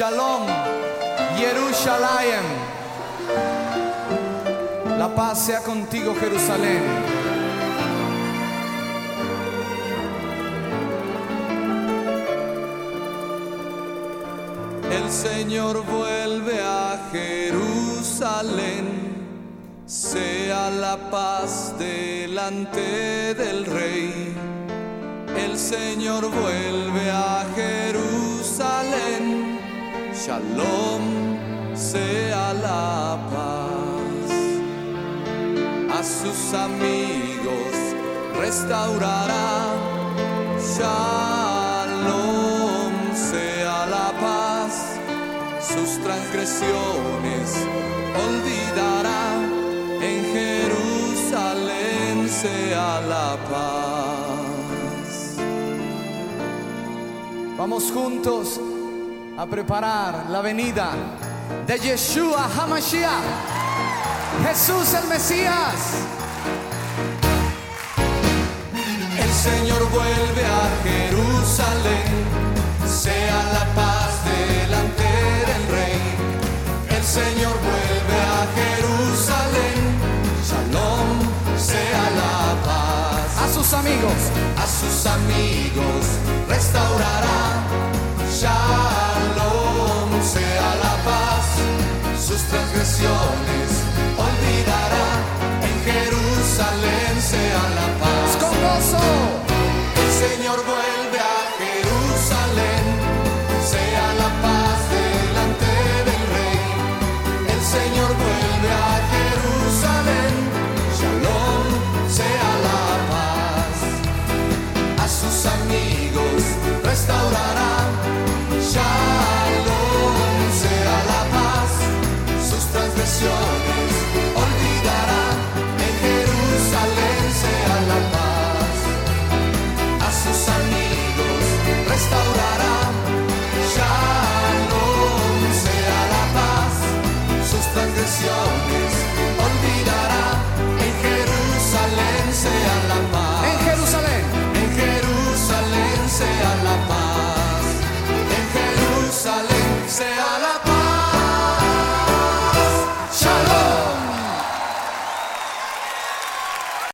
Shalom, Jerusalén. La paz sea contigo, Jerusalén. El Señor vuelve a Jerusalén. Sea la paz delante del Rey. El Señor vuelve a Jerusalén. Shalom sea la paz. A sus amigos restaurará. Shalom sea la paz. Sus transgresiones olvidará. En Jerusalén sea la paz. Vamos juntos a preparar la venida de Yeshua Hamashiach, Jesús el Mesías. El Señor vuelve a Jerusalén, sea la paz delante del Rey. El Señor vuelve a Jerusalén, Shalom sea la paz. A sus amigos, a sus amigos restaurará. Shalom sus transgresiones olvidará. En Jerusalén sea la paz. Con gozo, el Señor vuelve sus transgresiones olvidará. En Jerusalén sea la